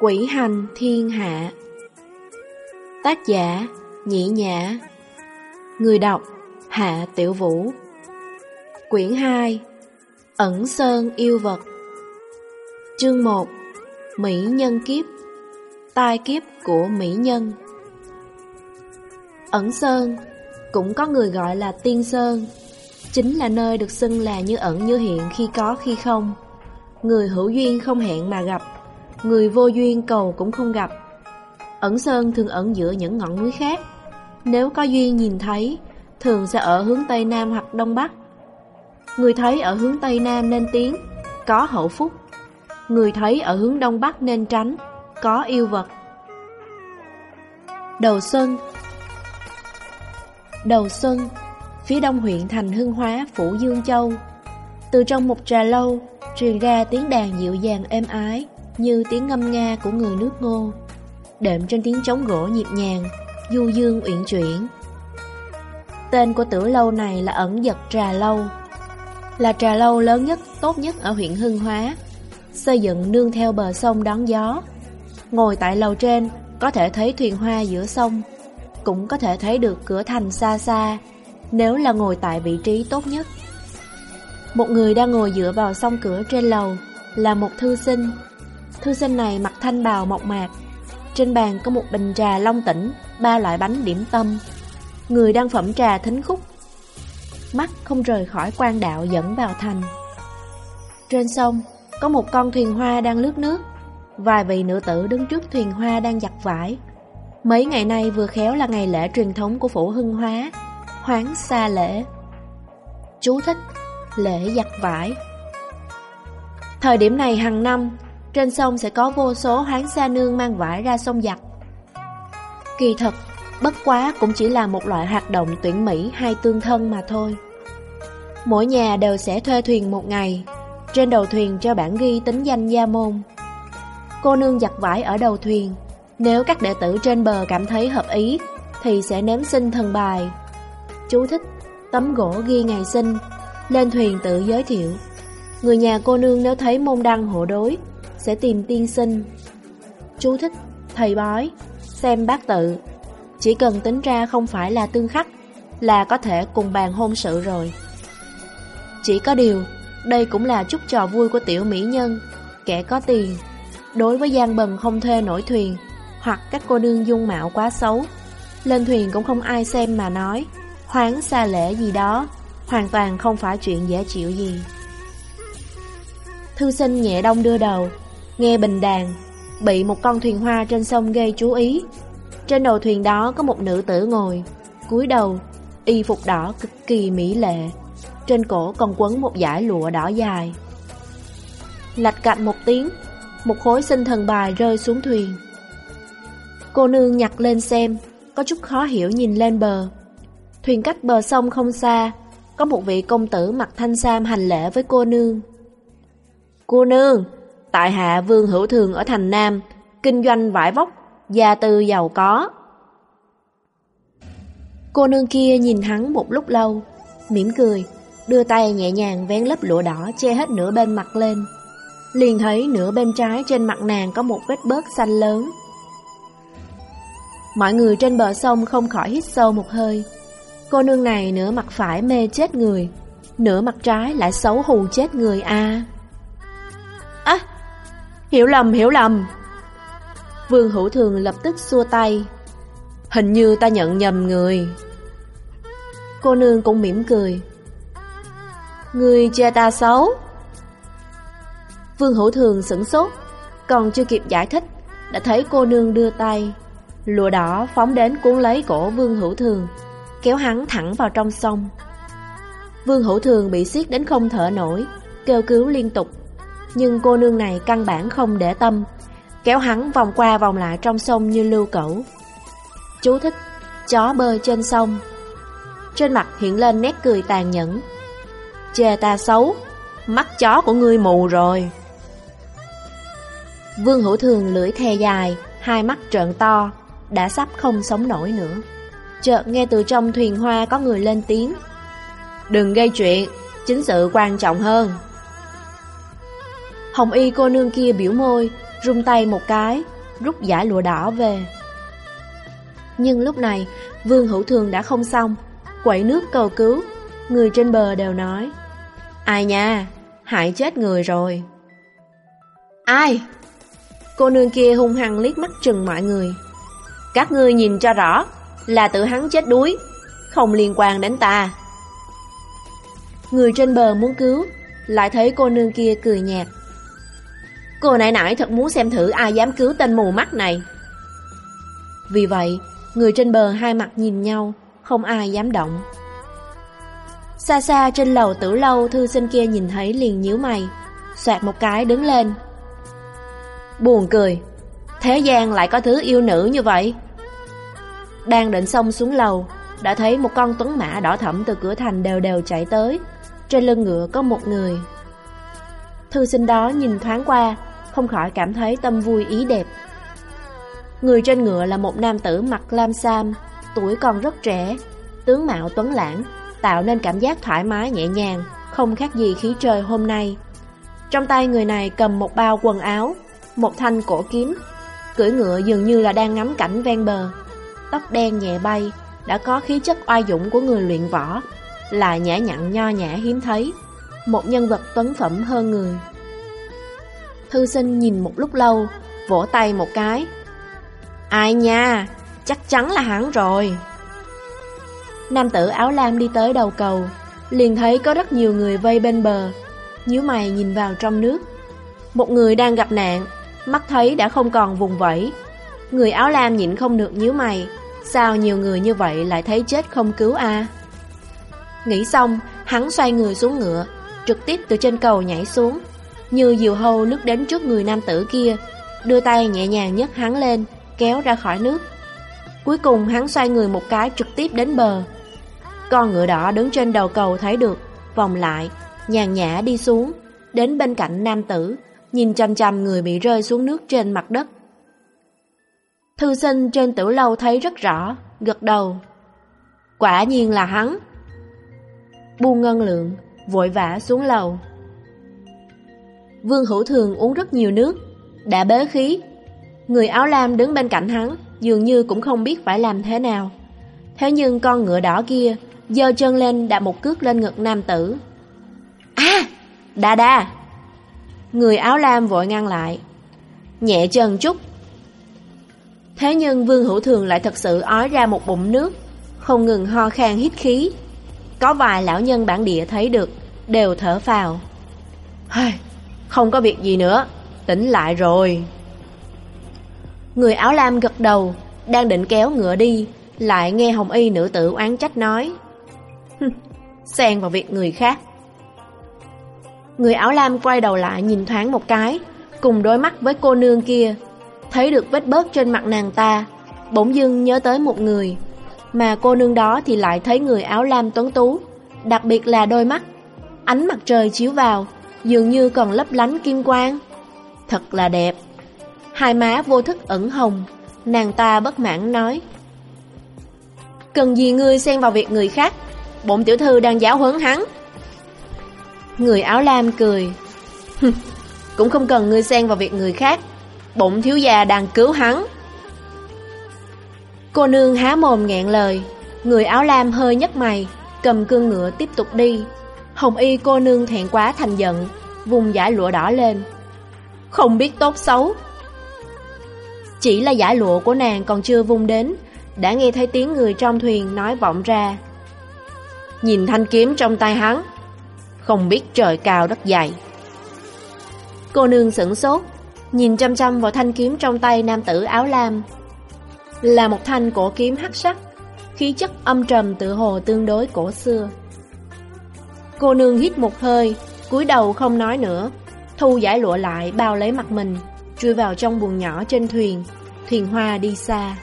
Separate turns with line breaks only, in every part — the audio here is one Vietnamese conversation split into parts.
Quỷ hành thiên hạ. Tác giả, Nhĩ Nhã. Người đọc, Hạ Tiểu Vũ. Quyển 2 Ẩn Sơn Yêu Vật. Chương 1 Mỹ Nhân Kiếp. Tai Kiếp của Mỹ Nhân. Ẩn Sơn Cũng có người gọi là Tiên Sơn. Chính là nơi được xưng là như ẩn như hiện khi có khi không. Người hữu duyên không hẹn mà gặp. Người vô duyên cầu cũng không gặp. Ẩn Sơn thường ẩn giữa những ngọn núi khác. Nếu có duyên nhìn thấy Thường sẽ ở hướng Tây Nam hoặc Đông Bắc. Người thấy ở hướng Tây Nam nên tiến Có hậu phúc. Người thấy ở hướng Đông Bắc nên tránh Có yêu vật. Đầu xuân Đầu xuân Phía đông huyện thành Hưng Hóa, Phủ Dương Châu. Từ trong một trà lâu Truyền ra tiếng đàn dịu dàng êm ái. Như tiếng ngâm nga của người nước ngô. Đệm trên tiếng trống gỗ nhịp nhàng Du dương uyển chuyển. Tên của tử lâu này là ẩn giật trà lâu. Là trà lâu lớn nhất, tốt nhất ở huyện Hưng Hóa. Xây dựng nương theo bờ sông đón gió. Ngồi tại lầu trên Có thể thấy thuyền hoa giữa sông. Cũng có thể thấy được cửa thành xa xa Nếu là ngồi tại vị trí tốt nhất. Một người đang ngồi dựa vào song cửa trên lầu Là một thư sinh. Thư sinh này mặc thanh bào mộc mạc. Trên bàn có một bình trà long tỉnh Ba loại bánh điểm tâm. Người đang phẩm trà thính khúc. Mắt không rời khỏi quan đạo dẫn vào thành. Trên sông, Có một con thuyền hoa đang lướt nước. Vài vị nữ tử đứng trước thuyền hoa đang giặt vải. Mấy ngày nay vừa khéo là ngày lễ truyền thống của phủ hưng hóa, Hoáng xa lễ. Chú thích, Lễ giặt vải. Thời điểm này hàng năm trên sông sẽ có vô số hán xa nương mang vải ra sông giặt Kỳ thật Bất quá cũng chỉ là một loại hoạt động tuyển Mỹ hay tương thân mà thôi. Mỗi nhà đều sẽ thuê thuyền một ngày. Trên đầu thuyền cho bản ghi tính danh gia môn. Cô nương giặt vải ở đầu thuyền. Nếu các đệ tử trên bờ cảm thấy hợp ý, Thì sẽ ném sinh thần bài. Chú thích, Tấm gỗ ghi ngày sinh, Lên thuyền tự giới thiệu. Người nhà cô nương nếu thấy môn đăng hộ đối sẽ tìm tiên sinh. Chú thích, Thầy bói, Xem bát tự. Chỉ cần tính ra không phải là tương khắc, Là có thể cùng bàn hôn sự rồi. Chỉ có điều, Đây cũng là chút trò vui của tiểu mỹ nhân, Kẻ có tiền. Đối với gian bần không thuê nổi thuyền, Hoặc các cô nương dung mạo quá xấu, Lên thuyền cũng không ai xem mà nói, Hoáng xa lễ gì đó, Hoàn toàn không phải chuyện dễ chịu gì. Thư sinh nhẹ đông đưa đầu Nghe bình đàn, Bị một con thuyền hoa trên sông gây chú ý. Trên đầu thuyền đó có một nữ tử ngồi, cúi đầu, Y phục đỏ cực kỳ mỹ lệ. Trên cổ còn quấn một dải lụa đỏ dài. Lạch cạnh một tiếng, một khối sinh thần bài rơi xuống thuyền. Cô nương nhặt lên xem, Có chút khó hiểu nhìn lên bờ. Thuyền cách bờ sông không xa, Có một vị công tử mặc thanh sam hành lễ với cô nương. Cô nương! Tại hạ vương hữu thường ở thành Nam Kinh doanh vải vóc Gia tư giàu có Cô nương kia nhìn hắn một lúc lâu mỉm cười Đưa tay nhẹ nhàng vén lớp lụa đỏ Che hết nửa bên mặt lên liền thấy nửa bên trái trên mặt nàng có một vết bớt xanh lớn. Mọi người trên bờ sông không khỏi hít sâu một hơi. Cô nương này nửa mặt phải mê chết người, nửa mặt trái lại xấu hù chết người a. À hiểu lầm, hiểu lầm. Vương Hữu Thường lập tức xua tay. Hình như ta nhận nhầm người. Cô nương cũng mỉm cười. Người che ta xấu. Vương Hữu Thường sửng sốt, còn chưa kịp giải thích, đã thấy cô nương đưa tay. Lụa đỏ phóng đến cuốn lấy cổ Vương Hữu Thường, kéo hắn thẳng vào trong sông. Vương Hữu Thường bị siết đến không thở nổi, kêu cứu liên tục. Nhưng cô nương này căn bản không để tâm, kéo hắn vòng qua vòng lại trong sông như lưu cẩu. Chú thích, chó bơi trên sông. Trên mặt hiện lên nét cười tàn nhẫn. Chê ta xấu, mắt chó của ngươi mù rồi. Vương Hữu Thường lưỡi thè dài, hai mắt trợn to, đã sắp không sống nổi nữa. Chợt nghe từ trong thuyền hoa có người lên tiếng. Đừng gây chuyện, chính sự quan trọng hơn. Hồng y cô nương kia biểu môi, rung tay một cái, rút giả lụa đỏ về. Nhưng lúc này, Vương Hữu Thường đã không xong, quậy nước cầu cứu, người trên bờ đều nói. Ai nha, hại chết người rồi. Ai? Cô nương kia hung hăng liếc mắt trừng mọi người. Các ngươi nhìn cho rõ, là tự hắn chết đuối, không liên quan đến ta. Người trên bờ muốn cứu, lại thấy cô nương kia cười nhạt. Cô nãy nãy thật muốn xem thử ai dám cứu tên mù mắt này. Vì vậy, người trên bờ hai mặt nhìn nhau, không ai dám động. Xa xa trên lầu tử lâu thư sinh kia nhìn thấy liền nhíu mày, xoạt một cái đứng lên. Buồn cười, thế gian lại có thứ yêu nữ như vậy. Đang định xong xuống lầu, đã thấy một con tuấn mã đỏ thẫm từ cửa thành đều đều chạy tới. Trên lưng ngựa có một người. Thư sinh đó nhìn thoáng qua, không khỏi cảm thấy tâm vui ý đẹp. Người trên ngựa là một nam tử mặc lam sam, tuổi còn rất trẻ, tướng mạo tuấn lãng, tạo nên cảm giác thoải mái nhẹ nhàng, không khác gì khí trời hôm nay. Trong tay người này cầm một bao quần áo, một thanh cổ kiếm, cưỡi ngựa dường như là đang ngắm cảnh ven bờ. Tóc đen nhẹ bay, đã có khí chất oai dũng của người luyện võ, là nhã nhặn nho nhã hiếm thấy, một nhân vật tuấn phẩm hơn người. Thư sinh nhìn một lúc lâu, vỗ tay một cái. Ai nha, chắc chắn là hắn rồi. Nam tử áo lam đi tới đầu cầu, liền thấy có rất nhiều người vây bên bờ, nhíu mày nhìn vào trong nước. Một người đang gặp nạn, mắt thấy đã không còn vùng vẫy. Người áo lam nhịn không được nhíu mày, sao nhiều người như vậy lại thấy chết không cứu a? Nghĩ xong, hắn xoay người xuống ngựa, trực tiếp từ trên cầu nhảy xuống, như diều hâu lướt đến trước người nam tử kia, đưa tay nhẹ nhàng nhấc hắn lên, kéo ra khỏi nước. Cuối cùng hắn xoay người một cái trực tiếp đến bờ. Con ngựa đỏ đứng trên đầu cầu thấy được, vòng lại, nhàn nhã đi xuống, đến bên cạnh nam tử, nhìn chăm chăm người bị rơi xuống nước trên mặt đất. Thư sinh trên tử lâu thấy rất rõ, gật đầu. Quả nhiên là hắn. Buông ngân lượng, vội vã xuống lầu. Vương Hữu Thường uống rất nhiều nước, đã bế khí. Người áo lam đứng bên cạnh hắn, dường như cũng không biết phải làm thế nào. Thế nhưng con ngựa đỏ kia, giơ chân lên đặt một cước lên ngực nam tử. À, đa đa! Người áo lam vội ngăn lại. Nhẹ chân chút. Thế nhưng Vương Hữu Thường lại thật sự ói ra một bụng nước, không ngừng ho khan hít khí. Có vài lão nhân bản địa thấy được, đều thở phào. Hơi, không có việc gì nữa, tỉnh lại rồi. Người áo lam gật đầu, đang định kéo ngựa đi, lại nghe Hồng Y nữ tử oán trách nói. Xen vào việc người khác. Người áo lam quay đầu lại nhìn thoáng một cái, cùng đôi mắt với cô nương kia. Thấy được vết bớt trên mặt nàng ta, bỗng dưng nhớ tới một người. Mà cô nương đó thì lại thấy người áo lam tuấn tú, đặc biệt là đôi mắt. Ánh mặt trời chiếu vào, dường như còn lấp lánh kim quang. Thật là đẹp. Hai má vô thức ẩn hồng, nàng ta bất mãn nói. Cần gì ngươi xen vào việc người khác, bổn tiểu thư đang giáo huấn hắn. Người áo lam cười. Cũng không cần ngươi xen vào việc người khác, bổn thiếu gia đang cứu hắn. Cô nương há mồm nghẹn lời, người áo lam hơi nhấc mày, cầm cương ngựa tiếp tục đi. Hồng y cô nương thẹn quá thành giận, vùng giải lụa đỏ lên. Không biết tốt xấu. Chỉ là giải lụa của nàng còn chưa vung đến, đã nghe thấy tiếng người trong thuyền nói vọng ra. Nhìn thanh kiếm trong tay hắn, không biết trời cao đất dày. Cô nương sửng sốt, nhìn chăm chăm vào thanh kiếm trong tay nam tử áo lam. Là một thanh cổ kiếm hắc sắc, khí chất âm trầm tự hồ tương đối cổ xưa. Cô nương hít một hơi, cúi đầu không nói nữa, thu giải lụa lại bao lấy mặt mình, chui vào trong buồng nhỏ trên thuyền, thuyền hoa đi xa.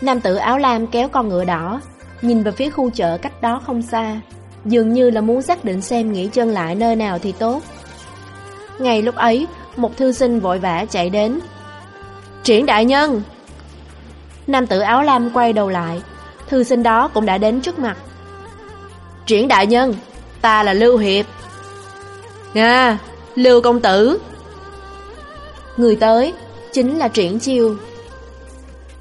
Nam tử áo lam kéo con ngựa đỏ, nhìn về phía khu chợ cách đó không xa, dường như là muốn xác định xem nghỉ chân lại nơi nào thì tốt. Ngay lúc ấy, một thư sinh vội vã chạy đến. Triển đại nhân! Nam tử áo lam quay đầu lại, thư sinh đó cũng đã đến trước mặt. Triển đại nhân, ta là Lưu Hiệp. Nga, Lưu công tử. Người tới chính là Triển Chiêu.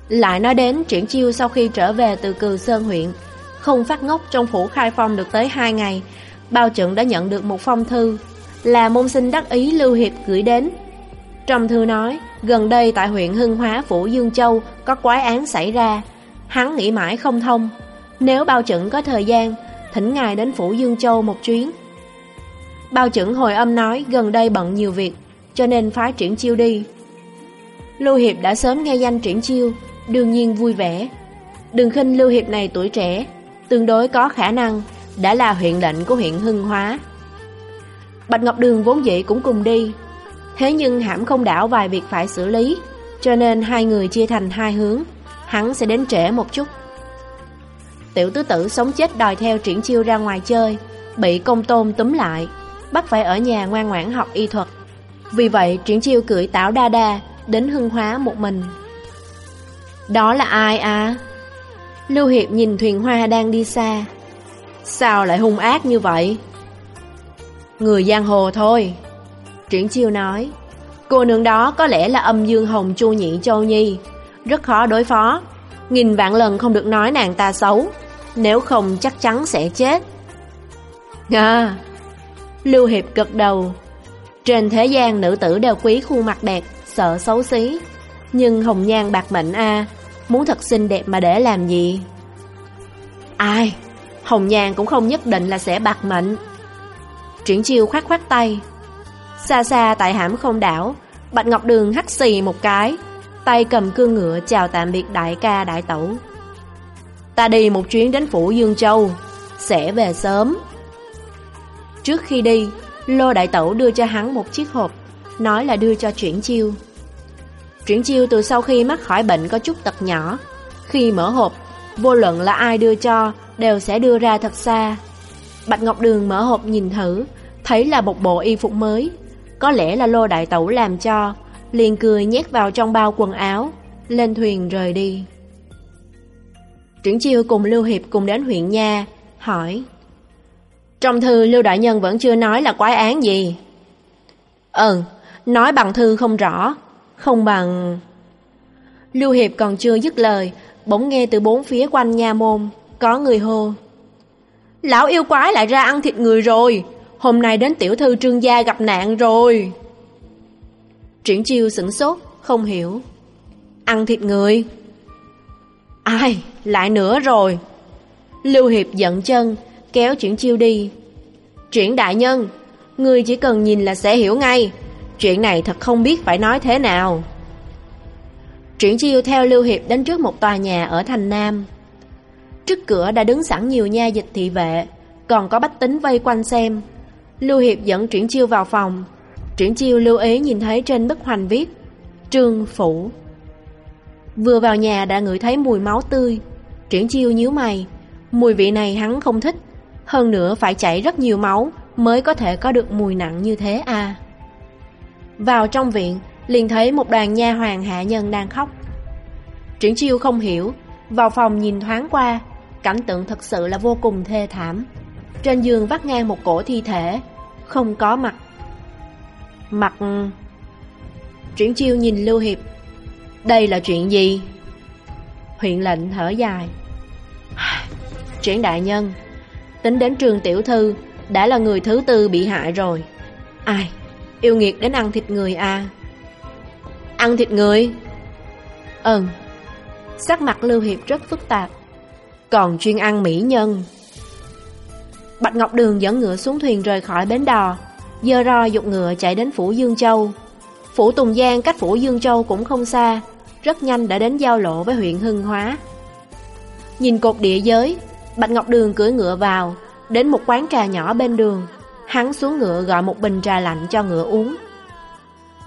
Lại nói đến Triển Chiêu sau khi trở về từ Cừ Sơn huyện, không phát ngốc trong phủ khai phong được tới 2 ngày, bao trận đã nhận được một phong thư, là môn sinh đắc ý Lưu Hiệp gửi đến. Trong thư nói, gần đây tại huyện Hưng Hóa phủ Dương Châu có quái án xảy ra, hắn nghĩ mãi không thông. Nếu bao trận có thời gian, thỉnh ngài đến phủ Dương Châu một chuyến. Bao chuẩn hồi âm nói gần đây bận nhiều việc, cho nên phái triển chiêu đi. Lưu Hiệp đã sớm nghe danh triển chiêu, đương nhiên vui vẻ. Đừng khinh Lưu Hiệp này tuổi trẻ, tương đối có khả năng, đã là huyện lệnh của huyện Hưng Hóa. Bạch Ngọc Đường vốn dĩ cũng cùng đi, thế nhưng hãm không đảo vài việc phải xử lý, cho nên hai người chia thành hai hướng, hắn sẽ đến trễ một chút. Tiểu tứ tử sống chết đòi theo triển chiêu ra ngoài chơi, bị công tôn túm lại, bắt phải ở nhà ngoan ngoãn học y thuật. Vì vậy triển chiêu cưỡi tảo đa đa, đến hưng hóa một mình. Đó là ai à? Lưu Hiệp nhìn thuyền hoa đang đi xa. Sao lại hung ác như vậy? Người giang hồ thôi. Triển chiêu nói, cô nương đó có lẽ là âm dương hồng chu nhị châu nhi, rất khó đối phó. Nghìn vạn lần không được nói nàng ta xấu, nếu không chắc chắn sẽ chết. À, Lưu Hiệp gật đầu. Trên thế gian nữ tử đều quý khuôn mặt đẹp, sợ xấu xí. Nhưng hồng nhan bạc mệnh a muốn thật xinh đẹp mà để làm gì? Ai? Hồng nhan cũng không nhất định là sẽ bạc mệnh. Triển chiêu khoát khoát tay. Xa xa tại hãm không đảo, Bạch Ngọc Đường hắt xì một cái, tay cầm cương ngựa chào tạm biệt đại ca đại tẩu. Ta đi một chuyến đến phủ Dương Châu, sẽ về sớm. Trước khi đi, Lô Đại Tẩu đưa cho hắn một chiếc hộp, nói là đưa cho Chuyển Chiêu. Chuyển Chiêu từ sau khi mắc khỏi bệnh có chút tật nhỏ. Khi mở hộp, vô luận là ai đưa cho, đều sẽ đưa ra thật xa. Bạch Ngọc Đường mở hộp nhìn thử, thấy là một bộ y phục mới. Có lẽ là Lô Đại Tẩu làm cho, liền cười nhét vào trong bao quần áo, lên thuyền rời đi. Triển Chiêu cùng Lưu Hiệp cùng đến huyện Nha, hỏi trong thư Lưu Đại Nhân vẫn chưa nói là quái án gì. Ừ, nói bằng thư không rõ, không bằng... Lưu Hiệp còn chưa dứt lời, bỗng nghe từ bốn phía quanh nha môn, có người hô. Lão yêu quái lại ra ăn thịt người rồi, hôm nay đến tiểu thư trương gia gặp nạn rồi. Triển chiêu sửng sốt, không hiểu. Ăn thịt người? Ai, lại nữa rồi. Lưu Hiệp giận chân, kéo chuyển chiêu đi. Chuyển đại nhân, người chỉ cần nhìn là sẽ hiểu ngay. Chuyện này thật không biết phải nói thế nào. Chuyển chiêu theo Lưu Hiệp đến trước một tòa nhà ở thành Nam. Trước cửa đã đứng sẵn nhiều nha dịch thị vệ, còn có bách tính vây quanh xem. Lưu Hiệp dẫn Triển Chiêu vào phòng. Triển Chiêu lưu ý nhìn thấy trên bức hoành viết Trương Phủ. Vừa vào nhà đã ngửi thấy mùi máu tươi. Triển Chiêu nhíu mày, mùi vị này hắn không thích. Hơn nữa phải chảy rất nhiều máu Mới có thể có được mùi nặng như thế à Vào trong viện liền thấy một đoàn nha hoàng hạ nhân đang khóc Triển chiêu không hiểu Vào phòng nhìn thoáng qua Cảnh tượng thật sự là vô cùng thê thảm Trên giường vắt ngang một cổ thi thể Không có mặt Mặt Triển chiêu nhìn Lưu Hiệp. Đây là chuyện gì? Huyện lệnh thở dài. Triển đại nhân, Tính đến trường tiểu thư, Đã là người thứ tư bị hại rồi. Ai, Yêu nghiệt đến ăn thịt người à? Ăn thịt người? Ừ. Sắc mặt Lưu Hiệp rất phức tạp. Còn chuyên ăn mỹ nhân. Bạch Ngọc Đường dẫn ngựa xuống thuyền rời khỏi bến đò. Dơ ro dục ngựa chạy đến Phủ Dương Châu Phủ Tùng Giang cách Phủ Dương Châu cũng không xa Rất nhanh đã đến giao lộ với huyện Hưng Hóa Nhìn cột địa giới Bạch Ngọc Đường cưỡi ngựa vào, đến một quán trà nhỏ bên đường. Hắn xuống ngựa gọi một bình trà lạnh cho ngựa uống.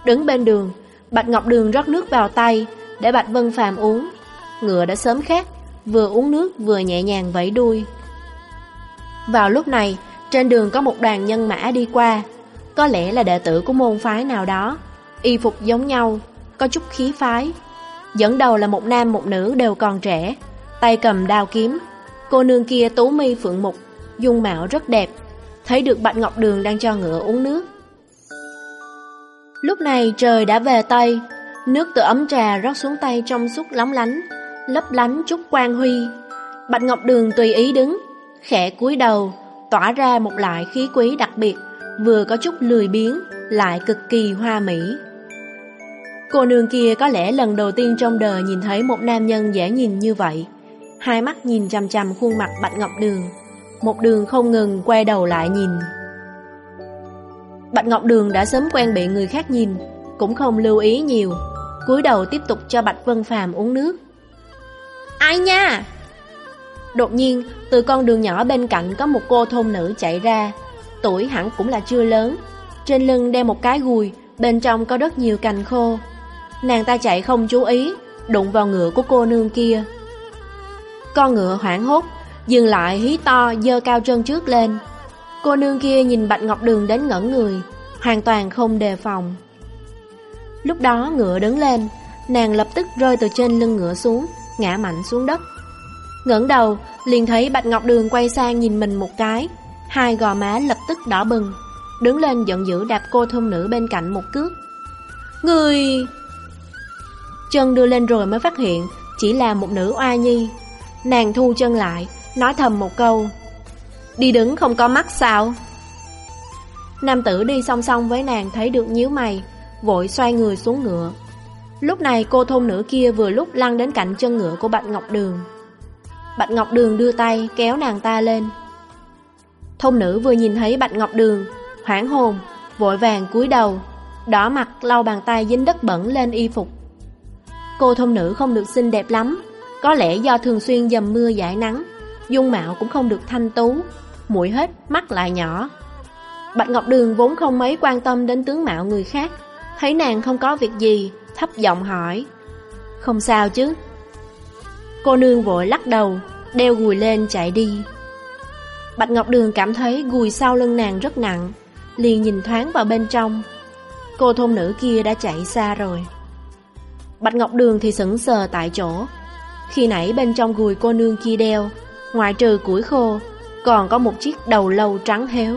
Đứng bên đường, Bạch Ngọc Đường rót nước vào tay, để Bạch Vân Phàm uống. Ngựa đã sớm khát, vừa uống nước vừa nhẹ nhàng vẫy đuôi. Vào lúc này, trên đường có một đoàn nhân mã đi qua, có lẽ là đệ tử của môn phái nào đó, y phục giống nhau, có chút khí phái. Dẫn đầu là một nam một nữ đều còn trẻ, tay cầm đao kiếm, Cô nương kia tú mi phượng mục, dung mạo rất đẹp, thấy được Bạch Ngọc Đường đang cho ngựa uống nước. Lúc này trời đã về Tây, nước từ ấm trà rót xuống tay trong suốt lóng lánh, lấp lánh chút quang huy. Bạch Ngọc Đường tùy ý đứng, khẽ cúi đầu, tỏa ra một loại khí quý đặc biệt, vừa có chút lười biếng, lại cực kỳ hoa mỹ. Cô nương kia có lẽ lần đầu tiên trong đời nhìn thấy một nam nhân dễ nhìn như vậy. Hai mắt nhìn chằm chằm khuôn mặt Bạch Ngọc Đường, một đường không ngừng quay đầu lại nhìn. Bạch Ngọc Đường đã sớm quen bị người khác nhìn, cũng không lưu ý nhiều, cúi đầu tiếp tục cho Bạch Vân Phàm uống nước. Ai nha? Đột nhiên, từ con đường nhỏ bên cạnh có một cô thôn nữ chạy ra, tuổi hẳn cũng là chưa lớn, trên lưng đeo một cái gùi, bên trong có rất nhiều cành khô. Nàng ta chạy không chú ý, đụng vào ngựa của cô nương kia. Con ngựa hoảng hốt, dừng lại hí to dơ cao chân trước lên. Cô nương kia nhìn Bạch Ngọc Đường đến ngẩn người, hoàn toàn không đề phòng. Lúc đó ngựa đứng lên, nàng lập tức rơi từ trên lưng ngựa xuống, ngã mạnh xuống đất. ngẩng đầu, liền thấy Bạch Ngọc Đường quay sang nhìn mình một cái, hai gò má lập tức đỏ bừng, đứng lên giận dữ đạp cô thôn nữ bên cạnh một cước. Người... Chân đưa lên rồi mới phát hiện, chỉ là một nữ oa nhi. Nàng thu chân lại, nói thầm một câu. Đi đứng không có mắt sao? Nam tử đi song song với nàng thấy được nhíu mày, vội xoay người xuống ngựa. Lúc này cô thôn nữ kia vừa lúc lăn đến cạnh chân ngựa của Bạch Ngọc Đường. Bạch Ngọc Đường đưa tay kéo nàng ta lên. Thôn nữ vừa nhìn thấy Bạch Ngọc Đường, hoảng hồn, vội vàng cúi đầu, đỏ mặt lau bàn tay dính đất bẩn lên y phục. Cô thôn nữ không được xinh đẹp lắm, có lẽ do thường xuyên dầm mưa giải nắng, dung mạo cũng không được thanh tú, mũi hết, mắt lại nhỏ. Bạch Ngọc Đường vốn không mấy quan tâm đến tướng mạo người khác, thấy nàng không có việc gì, thấp giọng hỏi. Không sao chứ? Cô nương vội lắc đầu, đeo gùi lên chạy đi. Bạch Ngọc Đường cảm thấy gùi sau lưng nàng rất nặng, liền nhìn thoáng vào bên trong. Cô thôn nữ kia đã chạy xa rồi. Bạch Ngọc Đường thì sững sờ tại chỗ. Khi nãy bên trong gùi cô nương kia đeo, ngoại trừ củi khô, còn có một chiếc đầu lâu trắng héo.